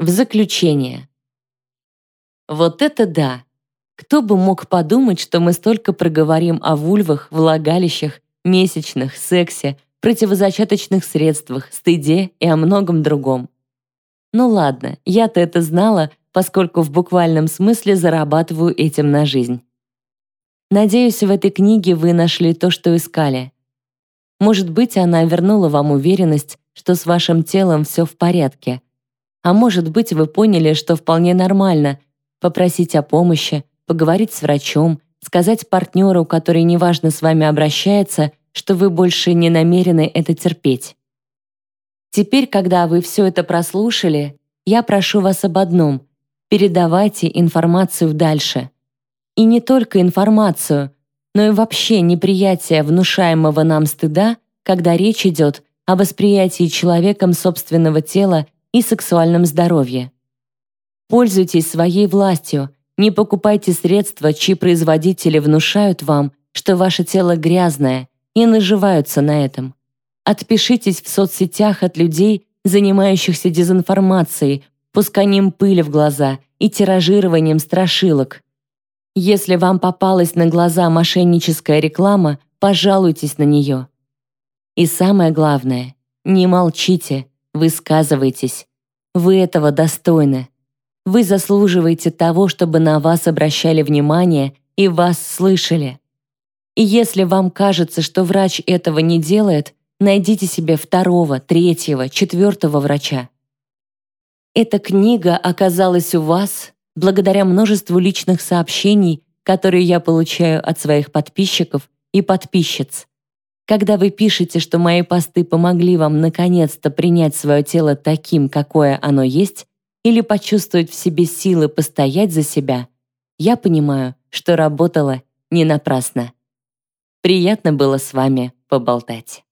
В заключение. Вот это да! Кто бы мог подумать, что мы столько проговорим о вульвах, влагалищах, месячных, сексе, противозачаточных средствах, стыде и о многом другом. Ну ладно, я-то это знала, поскольку в буквальном смысле зарабатываю этим на жизнь. Надеюсь, в этой книге вы нашли то, что искали. Может быть, она вернула вам уверенность, что с вашим телом все в порядке. А может быть, вы поняли, что вполне нормально попросить о помощи, поговорить с врачом, сказать партнеру, который неважно с вами обращается, что вы больше не намерены это терпеть. Теперь, когда вы все это прослушали, я прошу вас об одном — передавайте информацию дальше. И не только информацию, но и вообще неприятие внушаемого нам стыда, когда речь идет о восприятии человеком собственного тела и сексуальном здоровье. Пользуйтесь своей властью — не покупайте средства, чьи производители внушают вам, что ваше тело грязное, и наживаются на этом. Отпишитесь в соцсетях от людей, занимающихся дезинформацией, пусканием пыли в глаза и тиражированием страшилок. Если вам попалась на глаза мошенническая реклама, пожалуйтесь на нее. И самое главное, не молчите, высказывайтесь. Вы этого достойны. Вы заслуживаете того, чтобы на вас обращали внимание и вас слышали. И если вам кажется, что врач этого не делает, найдите себе второго, третьего, четвертого врача. Эта книга оказалась у вас благодаря множеству личных сообщений, которые я получаю от своих подписчиков и подписчиц. Когда вы пишете, что мои посты помогли вам наконец-то принять свое тело таким, какое оно есть, или почувствовать в себе силы постоять за себя, я понимаю, что работала не напрасно. Приятно было с вами поболтать.